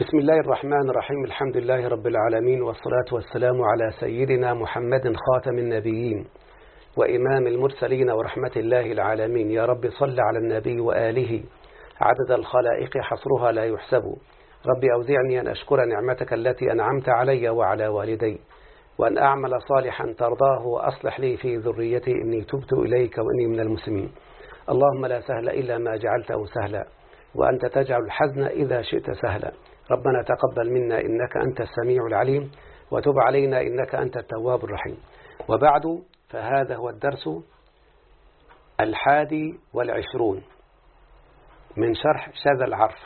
بسم الله الرحمن الرحيم الحمد لله رب العالمين والصلاة والسلام على سيدنا محمد خاتم النبيين وإمام المرسلين ورحمة الله العالمين يا رب صل على النبي وآله عدد الخلائق حصرها لا يحسب رب أوزعني أن أشكر نعمتك التي أنعمت علي وعلى والدي وأن أعمل صالحا ترضاه وأصلح لي في ذريتي إني تبت إليك وإني من المسلمين اللهم لا سهل إلا ما جعلته سهلا وأنت تجعل الحزن إذا شئت سهلا ربنا تقبل منا إنك أنت السميع العليم وتب علينا إنك أنت التواب الرحيم. وبعد فهذا هو الدرس الحادي والعشرون من شرح شذا العرف.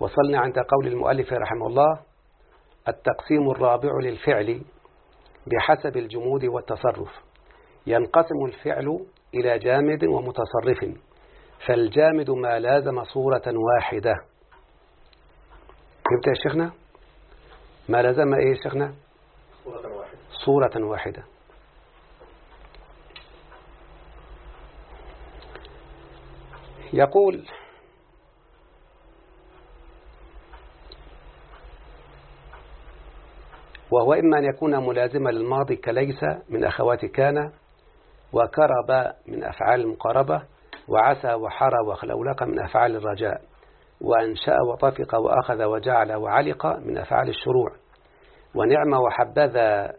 وصلنا عند قول المؤلف رحمه الله التقسيم الرابع للفعل بحسب الجمود والتصرف. ينقسم الفعل إلى جامد ومتصرف فالجامد ما لازم صورة واحدة. فهمت يا شيخنا؟ ما لازم إيه يا شيخنا؟ صورة واحدة. صورة واحدة. يقول وهو إما أن يكون ملازما للماضي كليس من أخوات كان وكرب من أفعال المقاربة وعسى وحرى وخلولق من أفعال الرجاء. وأنشأ وطفق وأخذ وجعل وعلق من أفعال الشروع. ونعم وحبذا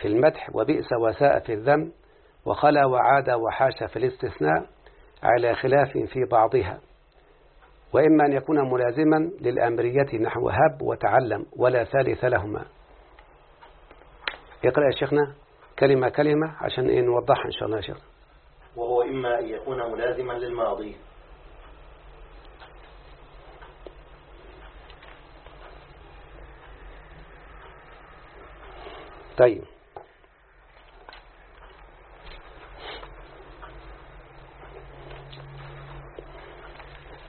في المدح وبئس وساء في الذم وخلا وعاد وحاش في الاستثناء على خلاف في بعضها. وإما أن يكون ملازما للأمرية نحو هب وتعلم ولا ثالث لهما. اقرأ يا شيخنا كلمة كلمة عشان إيه نوضحها إن شاء الله يا شيخ. وهو إما أن يكون ملازما للماضي. طيب.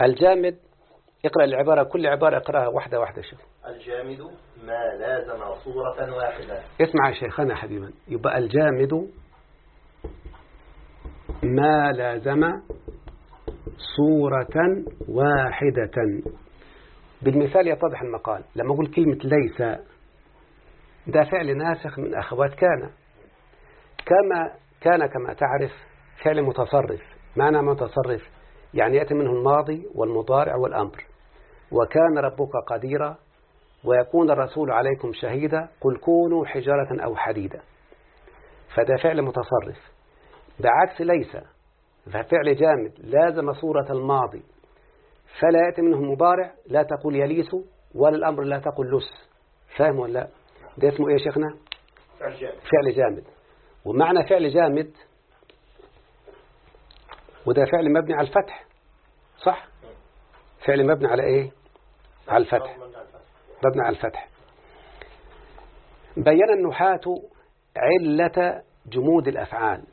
الجامد اقرأ العبارة كل عبارة اقرأها واحدة واحدة شوف. الجامد ما لازم صورة واحدة. اسمع يا شيخنا حبيبا. يبقى الجامد ما لازم صورة واحدة. بالمثال يتضح المقال لما أقول كلمة ليس ده فعل ناسخ من أخوات كان. كما كان كما تعرف فعل متصرف معنى متصرف يعني يأتي منه الماضي والمضارع والأمر. وكان ربك قديرا ويكون الرسول عليكم شهيدا قل كونوا حجارة أو حديدا. فده فعل متصرف. بعكس ليس. ففعل جامد. لازم صورة الماضي. فلا يأتي منه المضارع لا تقول يليس ولا الأمر لا تقول لس فاهم ولا لا؟ ده اسمه إيه يا شيخنا؟ فعل جامد. فعل جامد. ومعنى فعل جامد وده فعل مبني على الفتح صح؟ فعل مبني على إيه؟ على الفتح. مبني على الفتح. بين النحاة علة جمود الأفعال.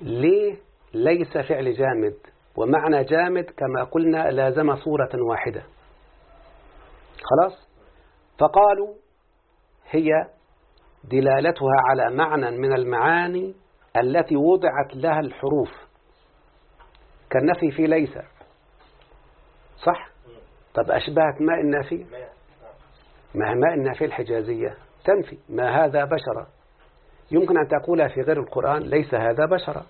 ليه ليس فعل جامد؟ ومعنى جامد كما قلنا لازم صورة واحدة. خلاص؟ فقالوا هي دلالتها على معنى من المعاني التي وضعت لها الحروف. كالنفي في ليس. صح؟ طب أشبهت ماء النافية ما ماء النافية الحجازية؟ تنفي. ما هذا بشرا. يمكن أن تقولها في غير القرآن ليس هذا بشرا.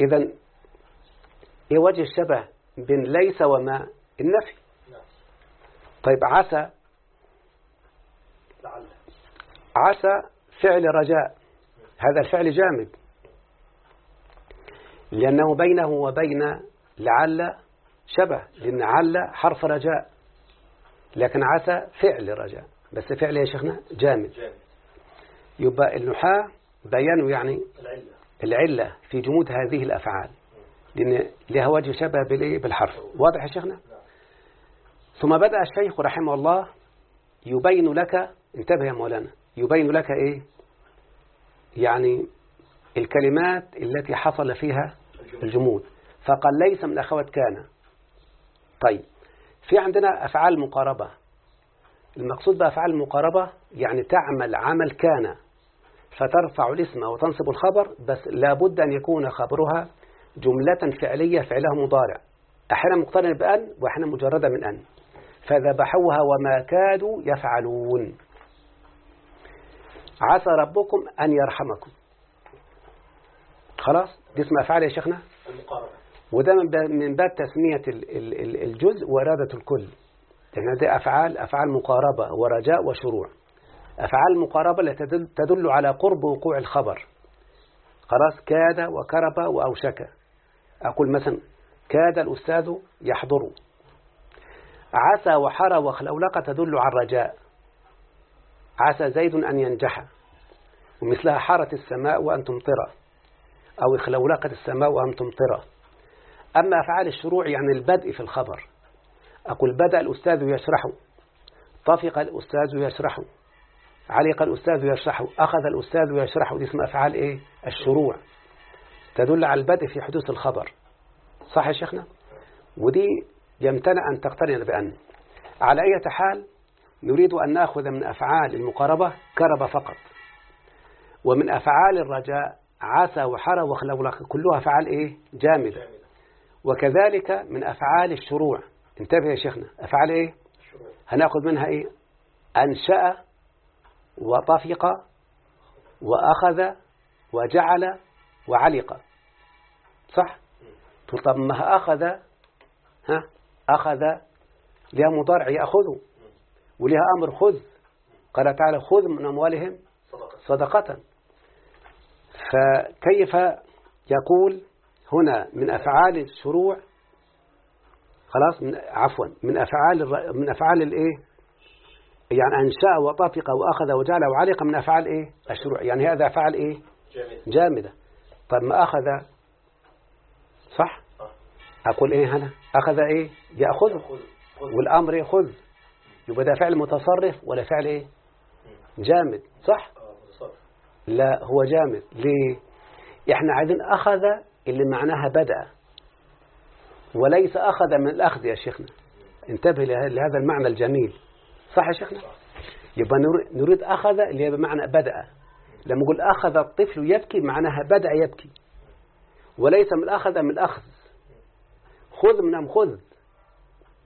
إذا إيه وجه الشبه بين ليس وما؟ النفي. طيب عسى عسى فعل رجاء. هذا الفعل جامد. لأنه بينه وبين لعل شبه لأن عل حرف رجاء. لكن عسى فعل رجاء. بس فعل يا شيخنا جامد. يبقى النحاة بيانوا يعني العلة. في جمود هذه الأفعال. لأن لها وجه شبه؟ بالحرف. واضح يا شيخنا؟ ثم بدأ الشيخ رحمه الله يبين لك انتبه يا مولانا يبين لك إيه؟ يعني الكلمات التي حصل فيها الجمود. فقال ليس من أخوات كان. طيب في عندنا أفعال مقاربة. المقصود بأفعال المقاربة يعني تعمل عمل كان فترفع الاسم وتنصب الخبر بس لابد أن يكون خبرها جملة فعلية فعلها مضارع. أحيانا مقترنة بأن وأحيانا مجردة من أن. فذبحوها وما كادوا يفعلون. عسى ربكم أن يرحمكم. خلاص؟ دي اسمها أفعال يا شيخنا؟ وده من باب- من باب تسمية ال- ال- ال- الجزء وإرادة الكل. لأن دي أفعال أفعال مقاربة ورجاء وشروع. أفعال مقاربة التي تدل, تدل على قرب وقوع الخبر. خلاص؟ كاد وكرب وأوشك. أقول مثلا كاد الأستاذ يحضر. عسى وحرى وخلولق تدل على الرجاء. عسى زيد أن ينجح. ومثلها حارت السماء وأن تمطر أو خلولقت السماء وأن تمطر أما أفعال الشروع يعني البدء في الخبر. أقول بدأ الأستاذ يشرح. طفق الأستاذ يشرح. علق الأستاذ يشرح. أخذ الأستاذ يشرح. دي اسمها أفعال إيه؟ الشروع. تدل على البدء في حدوث الخبر. صح يا شيخنا؟ ودي يمتنع أن تقترن بأن. على أي حال نريد أن نأخذ من أفعال المقاربة كرب فقط. ومن أفعال الرجاء عسى وحرى وخلولق كلها أفعال إيه؟ جامدة. وكذلك من أفعال الشروع. انتبه يا شيخنا. أفعال إيه؟ هنأخذ منها إيه؟ أنشأ وطفق وأخذ وجعل وعلق. صح؟ طب ما أخذ؟ ها؟ أخذ لها مضارع يأخذ. ولها أمر خذ. قال تعالى خذ من أموالهم صدقة. فكيف يقول هنا من أفعال الشروع؟ خلاص من عفوا من أفعال من أفعال الإيه؟ يعني أنشأ وطفق وأخذ وجعل وعلق من أفعال إيه؟ الشروع. يعني هذا أفعال إيه؟ جامدة. طب ما أخذ؟ صح. أقول إيه هنا؟ أخذ إيه؟ يأخذ. خذ خذ. والأمر يأخذ يبقى ده فعل متصرف ولا فعل إيه؟ جامد صح؟ آه متصرف. لا هو جامد. ليه؟ إحنا عايزين أخذ اللي معناها بدأ وليس أخذ من الأخذ يا شيخنا. انتبه له- لهذا المعنى الجميل. صح يا شيخنا؟ يبقى نر- نريد أخذ اللي هي بمعنى بدأ. لما نقول أخذ الطفل يبكي معناها بدأ يبكي. وليس من أخذ من الأخذ. خذ من أم خذ.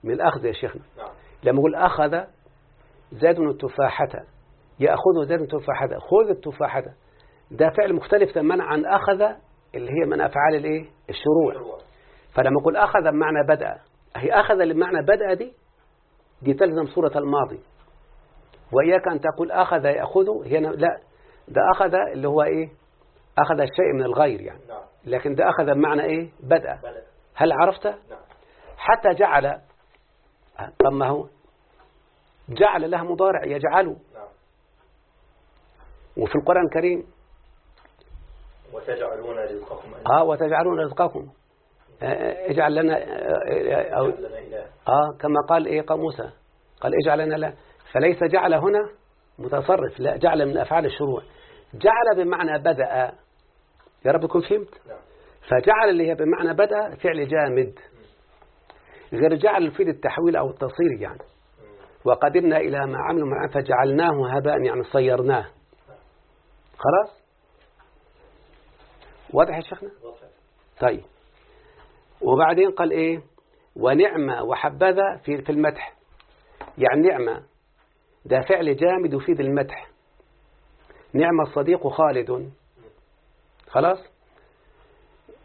من الأخذ يا شيخنا. نعم. لما نقول أخذ زاد التفاحة يأخذ زاد التفاحة خذ التفاحة. ده فعل مختلف تماما عن أخذ اللي هي من أفعال الإيه؟ الشروع. شروع فلما أقول أخذ بمعنى بدأ هي أخذ بمعنى بدأ دي دي تلزم صورة الماضي. وإياك أن تقول أخذ يأخذ هنا لا ده أخذ اللي هو إيه؟ أخذ الشيء من الغير يعني. نعم. لكن ده أخذ بمعنى إيه؟ بدأ. بدأ. هل عرفت؟ نعم. حتى جعل طب ما هو؟ جعل لها مضارع يجعله. نعم. وفي القرآن الكريم وتجعلون رزقكم آه وتجعلون رزقكم. آه، اجعل لنا آه، أو إله. آه كما قال إيه قال موسى. قال اجعل لنا لا. فليس جعل هنا متصرف لا جعل من أفعال الشروع. جعل بمعنى بدأ. يا رب كن فهمت؟ نعم. فجعل اللي هي بمعنى بدأ فعل جامد. غير جعل يفيد التحويل أو التصير يعني. وقدمنا إلى ما عملوا معه فجعلناه هباء يعني صيرناه. خلاص؟ واضح يا شيخنا. طيب. وبعدين قال إيه؟ ونعمة وحبذا في في المدح. يعني نعمة. ده فعل جامد يفيد المدح. نعم الصديق خالد. خلاص؟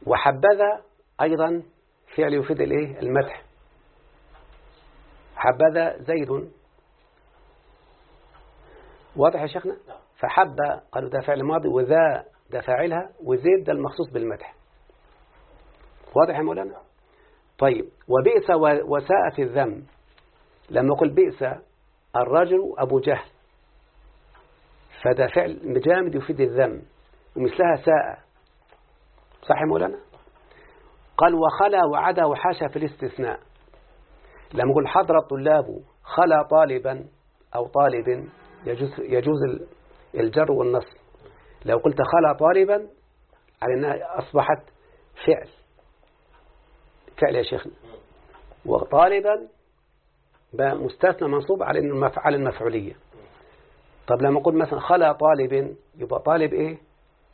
وحبذا أيضا فعل يفيد الإيه؟ المدح. حبذا زيد. واضح يا شيخنا؟ نعم. فحب قالوا ده فعل ماضي وذا ده فاعلها وزيد ده المخصوص بالمدح. واضح يا مولانا؟ طيب وبئس وساء في الذم. لما قل بئس الرجل أبو جهل. فده فعل جامد يفيد الذم. ومثلها ساء. صح يا مولانا؟ قال وخلا وعدا وحاشا في الاستثناء. لما قل حضر الطلاب خلا طالبا أو طالب يجوز, يجوز ال- الجر والنصب لو قلت خلا طالبا على أنها أصبحت فعل. فعل يا شيخنا. وطالبا مستثنى منصوب على إنه مفعل المفعولية. طب لما أقول مثلا خلا طالب يبقى طالب إيه؟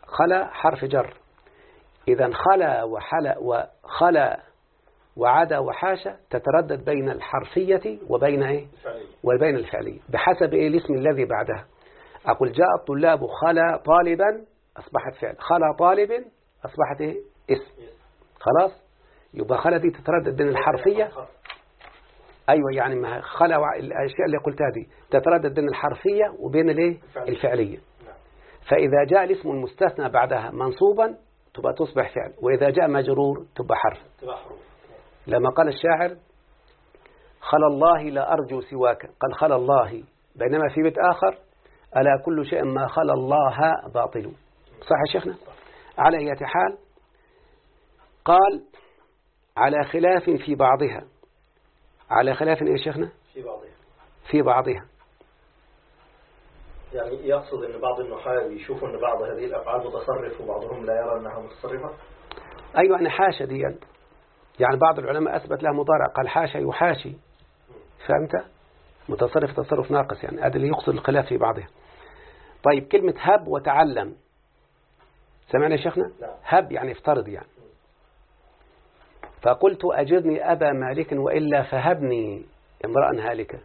خلا حرف جر. إذا خلا وحلا وخلا وعدا وحاشا تتردد بين الحرفية وبين إيه؟ وبين الفعلية. بحسب إيه الاسم الذي بعدها؟ أقول جاء الطلاب خلا طالبا أصبحت فعل. خلا طالب أصبحت إيه؟ اسم. خلاص؟ يبقى خلا دي تتردد بين الحرفية. أيوة يعني ما خلا الأشياء اللي قلتها دي تتردد بين الحرفية وبين الإيه؟ الفعلية. نعم. فإذا جاء الاسم المستثنى بعدها منصوبا تبقى تصبح فعل. وإذا جاء مجرور تبقى حرف. تبقى حروف. لما قال الشاعر خلا الله لا أرجو سواك. قال خلا الله. بينما في بيت آخر ألا كل شيء ما خلا الله باطل. صح يا شيخنا؟ على أي حال قال على خلاف في بعضها. على خلاف إيه يا شيخنا؟ في بعضها. في بعضها. يعني يقصد إن بعض النحاة يشوفوا إن بعض هذه الأفعال متصرف وبعضهم لا يرى إنها متصرفة؟ أيوة يعني حاشا دي يعني بعض العلماء أثبت لها مضارع قال حاشا يحاشي. فهمت؟ متصرف تصرف ناقص يعني هذا اللي يقصد الخلاف في بعضها. طيب كلمة هب وتعلم. سمعنا يا شيخنا؟ نعم. هب يعني افترض يعني. فقلت أجرني أبا مالك وإلا فهبني امرأ هالكا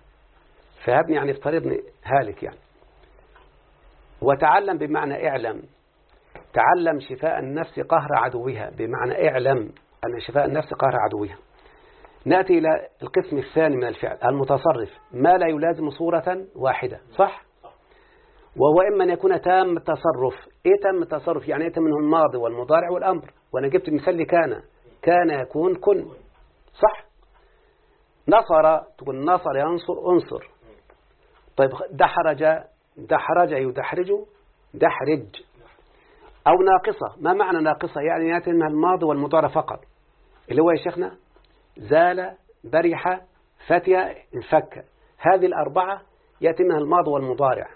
فهبني يعني افترضني هالك يعني. وتعلم بمعنى اعلم. تعلم شفاء النفس قهر عدوها بمعنى اعلم. أن شفاء النفس قهر عدوها نأتي إلى القسم الثاني من الفعل المتصرف ما لا يلازم صورة واحدة صح؟ وهو إما أن يكون تام التصرف. إيه تام التصرف؟ يعني يتم منه الماضي والمضارع والأمر. وأنا جبت مثال لكان. كان يكون كن صح؟ نصر تقول نصر ينصر انصر. طيب دحرج دحرج يدحرج؟ دحرج. أو ناقصة. ما معنى ناقصة؟ يعني يأتي منها الماضي والمضارع فقط. اللي هو يا شيخنا زال برح فتي انفك. هذه الأربعة يأتي منها الماضي والمضارع.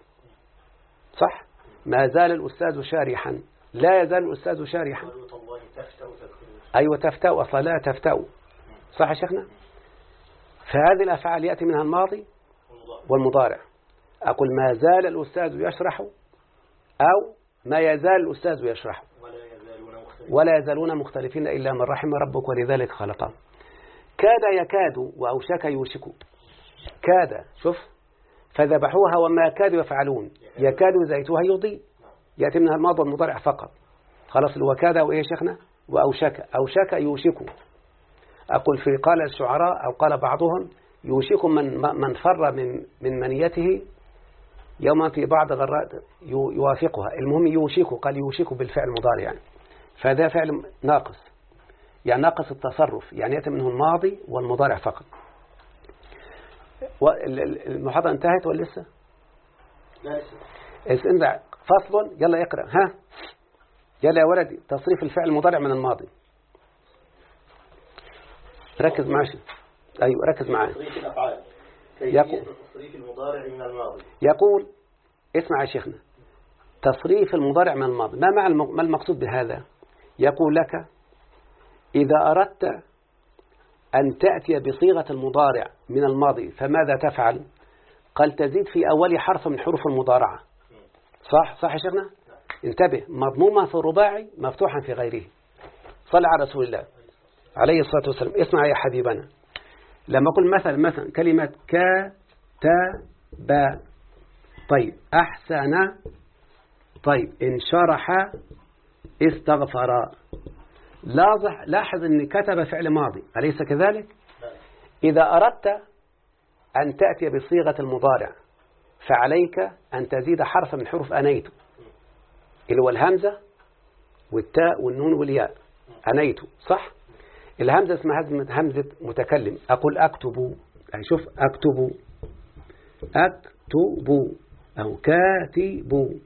صح؟ ما زال الأستاذ شارحا. لا يزال الأستاذ شارحا. أيوة تفتأ أصلا لا تفتأ. صح يا شيخنا؟ فهذه الأفعال يأتي منها الماضي والمضارع. أقول ما زال الأستاذ يشرح أو ما يزال الأستاذ يشرح. ولا يزالون مختلفين إلا من رحم ربك ولذلك خلقهم كاد يكاد وأوشك يوشك. كاد شوف. فذبحوها وما كادوا يفعلون. يكاد زيتها يضيء. يأتي منها الماضي والمضارع فقط. خلاص اللي هو كاد وإيه شيخنا؟ وأوشك أوشك يوشك. أقول في قال الشعراء أو قال بعضهم يوشك من من فر من من منيته يوما في بعض غرات يو- يوافقها. المهم يوشك قال يوشك بالفعل المضارع يعني. فهذا فعل ناقص. يعني ناقص التصرف يعني يأتي منه الماضي والمضارع فقط. المحاضرة انتهت ولا لسه؟ لا فصل يلا اقرأ. ها؟ يلا يا ولدي تصريف الفعل المضارع من الماضي. ركز معي أيوة ركز الأفعال. يقول. تصريف المضارع من الماضي؟ يقول اسمع يا شيخنا. تصريف المضارع من الماضي. ما مع الم- ما المقصود بهذا؟ يقول لك إذا أردت أن تأتي بصيغة المضارع من الماضي فماذا تفعل؟ قال تزيد في أول حرف من حروف المضارعة. صح؟ صح يا شيخنا؟ انتبه مضمومة في الرباعي مفتوحا في غيره. صل على رسول الله. عليه الصلاة والسلام. اسمع يا حبيبنا. لما أقول مثلا مثلا كلمة كتب طيب أحسن. طيب انشرح استغفر. لاحظ لاحظ أن كتب فعل ماضي. أليس كذلك؟ إذا أردت أن تأتي بصيغة المضارع فعليك أن تزيد حرف من حروف أنيت. اللي هو الهمزة والتاء والنون والياء. أنيت صح؟ الهمزة اسمها همزة متكلم. أقول أكتب. يعني شوف أكتب. أكتب. أو كاتب.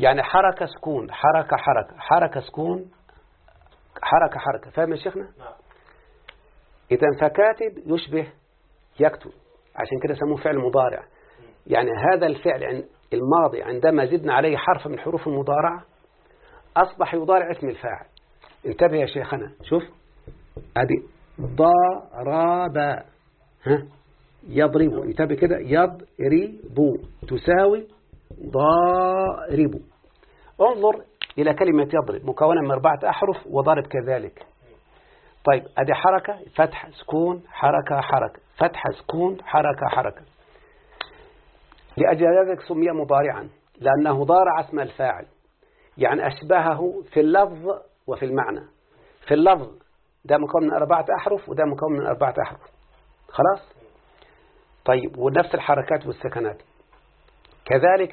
يعني حركة سكون حركة حركة حركة سكون حركة حركة فاهم يا شيخنا؟ نعم. إذا فكاتب يشبه يكتب عشان كده سموه فعل مضارع. يعني هذا الفعل الماضي عندما زدنا عليه حرف من حروف المضارعة أصبح يضارع اسم الفاعل. انتبه يا شيخنا شوف. أدي ضرب ها؟ يضرب انتبه كده. يضرب تساوي ضارب. انظر إلى كلمة يضرب مكونة من أربعة أحرف وضرب كذلك. طيب ادي حركة فتح سكون حركة حركة. فتح سكون حركة حركة. لأجل ذلك سمي مضارعا لأنه ضارع اسم الفاعل. يعني أشبهه في اللفظ وفي المعنى. في اللفظ ده مكون من أربعة أحرف وده مكون من أربعة أحرف. خلاص؟ طيب ونفس الحركات والسكنات. كذلك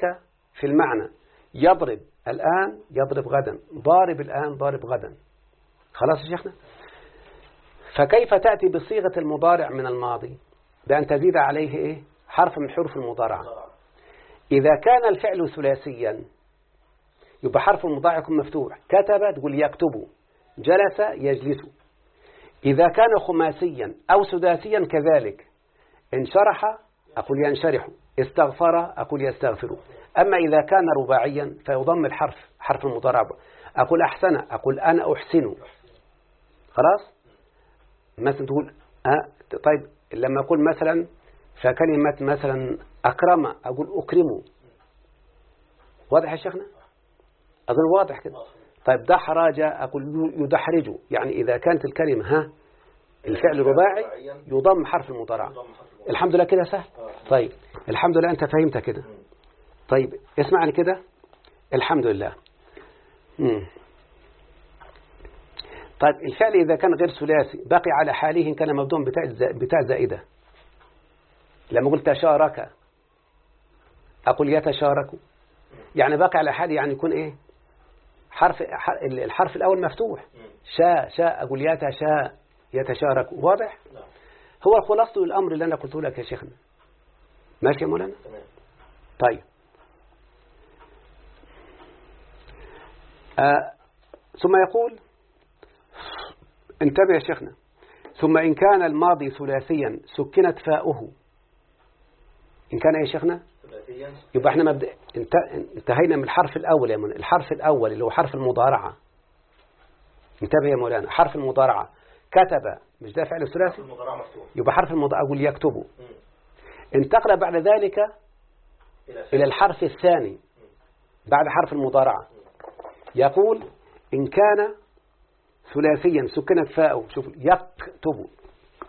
في المعنى يضرب الآن يضرب غدا. ضارب الآن ضارب غدا. خلاص يا شيخنا؟ فكيف تأتي بصيغة المضارع من الماضي؟ بأن تزيد عليه إيه؟ حرف من حروف المضارعة. إذا كان الفعل ثلاثيا يبقى حرف المضارع يكون مفتوح. كتب تقول يكتب. جلس يجلس. إذا كان خماسيا أو سداسيا كذلك. انشرح أقول ينشرح. استغفر أقول يستغفر. أما إذا كان رباعيا فيضم الحرف حرف المضارع أقول أحسن أقول أنا أحسن. خلاص؟ مثلا تقول أه طيب لما أقول مثلا فكلمة مثلا أكرم أقول أكرم. واضح يا شيخنا؟ أظن واضح كده. طيب دحرج أقول يدحرج. يعني إذا كانت الكلمة ها الفعل رباعي يضم حرف المضارع الحمد لله كده سهل؟ طيب الحمد لله أنت فهمت كده. طيب اسمعني كده. الحمد لله. مم. طيب الفعل إذا كان غير ثلاثي بقي على حاله إن كان مبدوم بتاء زائدة. لما قلت تشارك أقول يتشارك. يعني باقي على حاله يعني يكون إيه؟ حرف الحرف الأول مفتوح. شاء شاء أقول يتشاء يتشارك. واضح؟ هو خلاصة الأمر اللي أنا قلته لك يا شيخنا. ماشي يا مولانا؟ طيب. آه ثم يقول انتبه يا شيخنا ثم إن كان الماضي ثلاثيا سكنت فاؤه. إن كان يا شيخنا؟ يبقى إحنا مبدأ انتهينا من الحرف الأول يا مولانا الحرف الأول اللي هو حرف المضارعة. انتبه يا مولانا حرف المضارعة. كتب مش ده فعل ثلاثي؟ يبقى حرف المضارعة أقول يكتب انتقل بعد ذلك إلى الحرف الثاني بعد حرف المضارعة. يقول إن كان ثلاثيا سكنت فاء شوف يكتب.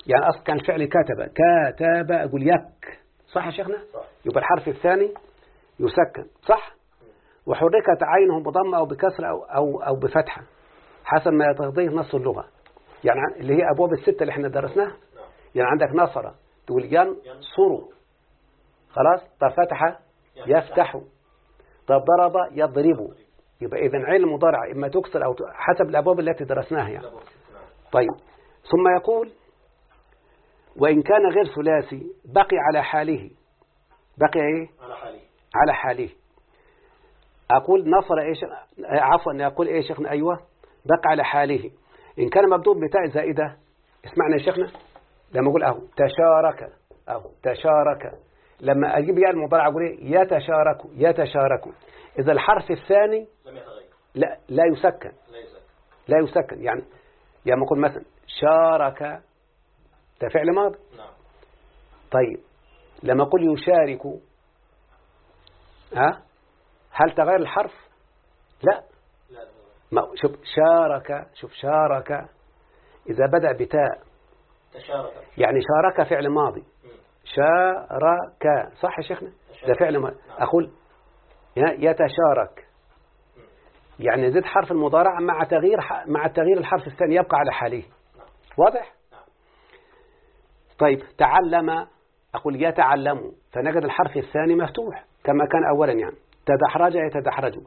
يعني أصل كان فعل كتب كتب أقول يك. صح يا شيخنا؟ يبقى الحرف الثاني يسكن. صح؟ وحركت عينه بضم أو بكسر أو, أو, أو بفتحة حسب ما يتغضيه نص اللغة. يعني اللي هي أبواب الستة اللي إحنا درسناها. يعني عندك نصر. تقول ينصر. خلاص؟ طب فتح يفتح. طب ضرب يضرب. يبقى إذا عين المضارع إما تكسر أو حسب الأبواب التي درسناها يعني. طيب. ثم يقول وإن كان غير ثلاثي بقي على حاله. بقي إيه؟ على حاله. على حاله. أقول نصر إيش؟ عفوا أقول إيه شيخنا؟ أيوة. بقى على حاله. إن كان مبدوء بتاء زائدة اسمعنا يا شيخنا. لما أقول أهو تشارك. أهو تشارك. لما أجيب يا المضارع أقول إيه؟ يتشارك يتشارك. إذا الحرف الثاني لم يتغير. لا لا يسكن. لا يزال لا يسكن. يعني يعني أقول مثلا شارك. ده فعل ماضي. نعم. طيب. لما أقول يشارك ها؟ هل تغير الحرف؟ لا. لا. ما شوف شارك. شوف شارك. إذا بدأ بتاء. تشارك. يعني شارك فعل ماضي. شارك. صح يا شيخنا؟ ده فعل أقول. يتشارك. يعني زد حرف المضارع مع تغيير مع تغيير الحرف الثاني يبقى على حاله واضح. طيب تعلم أقول يتعلم فنجد الحرف الثاني مفتوح كما كان أولا يعني. تدحرج يتدحرج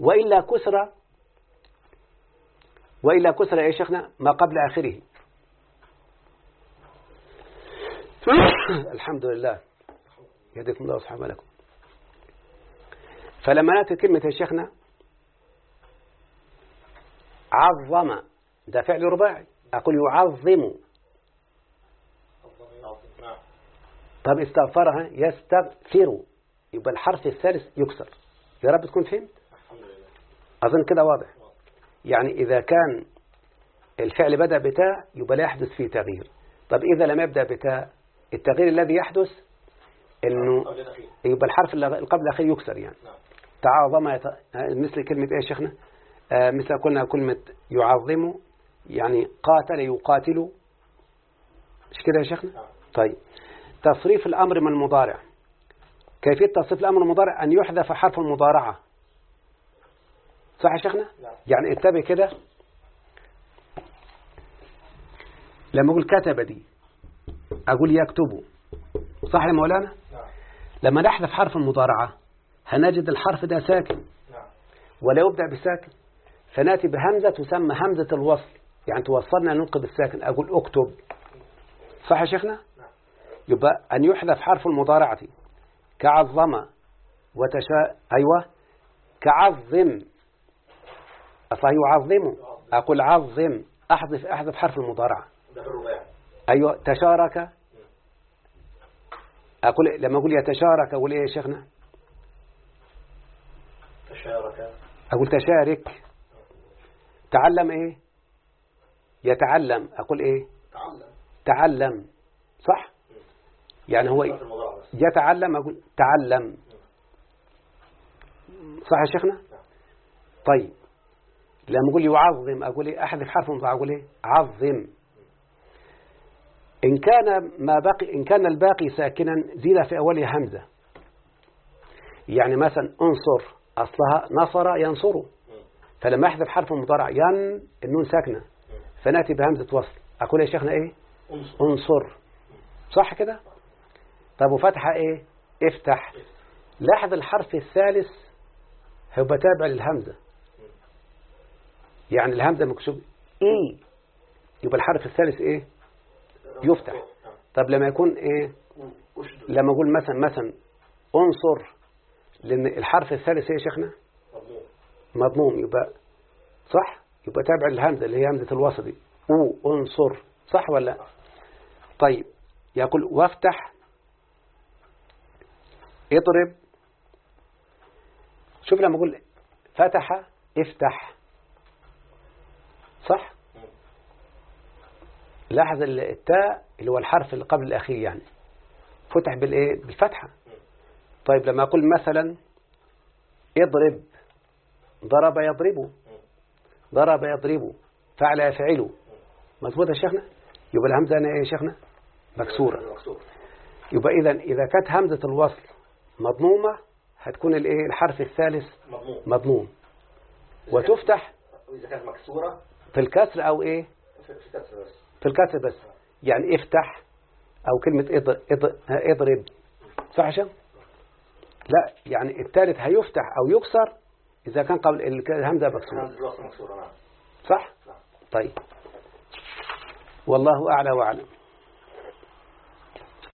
وإلا كسر وإلا كسر يا شيخنا ما قبل آخره. الحمد لله يهديكم الله وصحبه لكم فلما نأتي كلمة يا شيخنا عظم ده فعل رباعي. أقول يعظم. طب استغفرها يستغفر. يبقى الحرف الثالث يكسر. يا رب تكون فهمت؟ أظن كده واضح. يعني إذا كان الفعل بدأ بتاء يبقى لا يحدث فيه تغيير. طب إذا لم يبدأ بتاء التغيير الذي يحدث الأخير. يبقى الحرف اللي قبل الأخير يكسر يعني. نعم. تعاظم يت... مثل كلمة إيه يا شيخنا؟ آه مثل قلنا كلمة يعظم يعني قاتل يقاتل. مش كده يا شيخنا؟ نعم. طيب. تصريف الأمر من المضارع. كيفية تصريف الأمر من المضارع؟ أن يحذف حرف المضارعة. صح يا شيخنا؟ نعم. يعني انتبه كده. لما أقول كتب دي أقول يكتب صح يا مولانا؟ نعم. لما نحذف حرف المضارعة هنجد الحرف ده ساكن. نعم. ولا يبدأ بساكن. فنأتي بهمزة تسمى همزة الوصل. يعني توصلنا ننقذ الساكن. أقول اكتب. صح يا شيخنا؟ نعم. يبقى أن يحذف حرف المضارعة. كعظم وتشاء أيوة. كعظم. فيعظم أقول عظم. أحذف أحذف حرف المضارعة. ده الرباعي. أيوة تشارك. أقول لما أقول يتشارك أقول إيه يا شيخنا؟ تشارك. أقول تشارك. تعلم إيه؟ يتعلم. أقول إيه؟ تعلم. تعلم. صح؟ يعني هو يتعلم أقول تعلم. صح يا شيخنا؟ طيب. لما أقول يعظم أقول إيه؟ أحذف حرف أقول إيه؟ عظم. إن كان ما بقي إن كان الباقي ساكنا زيد في أوله همزة. يعني مثلا انصر أصلها نصر ينصر. فلما أحذف حرف المضارع ين النون ساكنة. فنأتي بهمزة وصل. أقول يا شيخنا إيه؟ انصر. صح كده؟ طب وفتحة إيه؟ افتح. لاحظ الحرف الثالث هيبقى تابع للهمزة. يعني الهمزة مكتوب إي. يبقى الحرف الثالث إيه؟ يفتح. طب لما يكون إيه؟ لما أقول مثلا مثلا انصر لأن الحرف الثالث إيه يا شيخنا؟ مضموم. يبقى صح؟ يبقى تابع للهمزة اللي هي همزة الوسط دي. أو انصر. صح ولا لا؟ طيب يقول وافتح اضرب. شوف لما أقول فتح افتح. صح؟ لاحظ ال- التاء اللي هو الحرف اللي قبل الأخير يعني. فتح بالإيه؟ بالفتحة. طيب لما أقول مثلا اضرب. ضرب يضرب. ضرب يضرب. فعل يفعل. مظبوط يا شيخنا؟ يبقى الهمزة هنا إيه يا شيخنا؟ مكسورة. مكسور يبقى اذا إذا كانت همزة الوصل مضمومة هتكون الايه الحرف الثالث مضمون مضموم. وتفتح وإذا كانت مكسورة. في الكسر أو إيه؟ في في كسر بس. في الكسر بس. يعني افتح أو كلمة اضرب, صح شيخ؟ لا يعني الثالث هيفتح أو يكسر إذا كان قبل الهمزة مكسورة. همزة الوصل مكسورة نعم. صح؟ نعم. طيب. والله أعلى وأعلم.